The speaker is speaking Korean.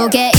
속에